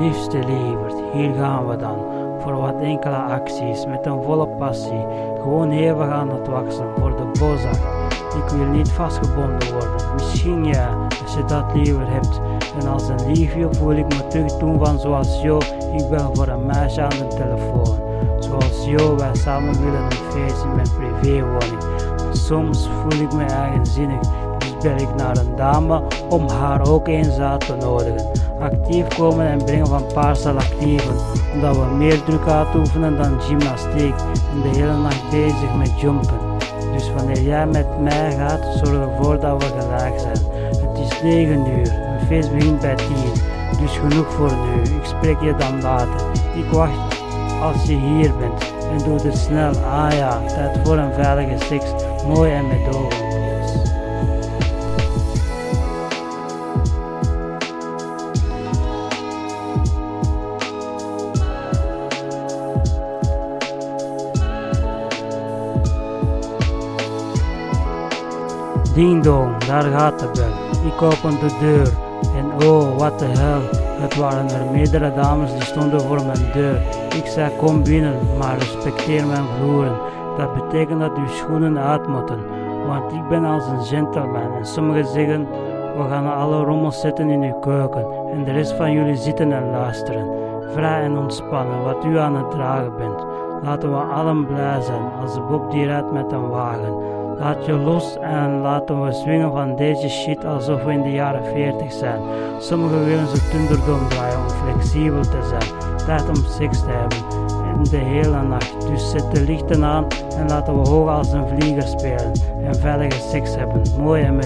Liefste lieverd, hier gaan we dan. Voor wat enkele acties, met een volle passie. Gewoon hevig aan het waksen voor de bozak. Ik wil niet vastgebonden worden. Misschien ja, als je dat liever hebt. En als een liefje voel ik me terug doen van zoals Jo. Ik bel voor een meisje aan de telefoon. Zoals Jo, wij samen willen een feest in mijn privéwoning. Soms voel ik me eigenzinnig. Bel ik naar een dame om haar ook eens uit te nodigen. Actief komen en brengen van paarsel actieven. Omdat we meer druk uitoefenen dan gymnastiek. En de hele nacht bezig met jumpen. Dus wanneer jij met mij gaat, zorg ervoor dat we gelijk zijn. Het is 9 uur, een feest begint bij 10. Dus genoeg voor nu, ik spreek je dan later. Ik wacht als je hier bent en doe het snel. Ah ja, tijd voor een veilige seks, mooi en met ogen. Ding dong, daar gaat de bel. Ik open de deur en oh, wat de hel. Het waren er meerdere dames die stonden voor mijn deur. Ik zei kom binnen, maar respecteer mijn vloeren. Dat betekent dat uw schoenen uit moeten. Want ik ben als een gentleman en sommigen zeggen we gaan alle rommels zetten in uw keuken en de rest van jullie zitten en luisteren. Vrij en ontspannen wat u aan het dragen bent. Laten we allen blij zijn als de Bob die rijdt met een wagen. Laat je los en laten we swingen van deze shit alsof we in de jaren 40 zijn. Sommigen willen ze Thunderdome draaien om flexibel te zijn. Tijd om seks te hebben. En de hele nacht. Dus zet de lichten aan en laten we hoog als een vlieger spelen. En veilige seks hebben. Mooi en.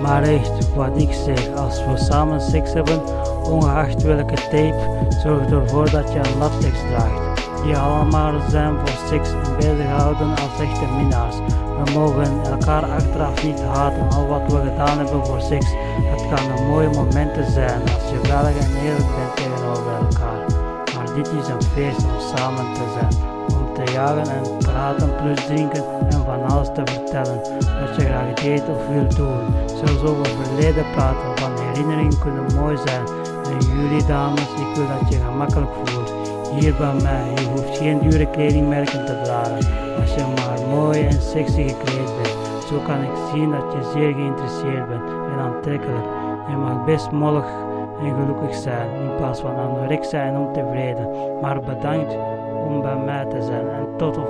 Maar echt, wat ik zeg, als we samen seks hebben, ongeacht welke tape, zorg ervoor dat je een latex draagt. Die allemaal zijn voor seks en bezighouden als echte minnaars. We mogen elkaar achteraf niet haten, al wat we gedaan hebben voor seks. Het kan een mooie momenten zijn als je veilig en eerlijk bent tegenover elkaar. Maar dit is een feest om samen te zijn te jagen en praten plus drinken en van alles te vertellen wat je graag deed of wilt doen. Zelfs over verleden praten, van herinneringen kunnen mooi zijn. En jullie dames, ik wil dat je gemakkelijk voelt. Hier bij mij, je hoeft geen dure kledingmerken te dragen. Als je maar mooi en sexy gekleed bent, zo kan ik zien dat je zeer geïnteresseerd bent en aantrekkelijk. Je mag best mollig en gelukkig zijn in plaats van anorexia en ontevreden. Maar bedankt om bij mij te zijn en tot de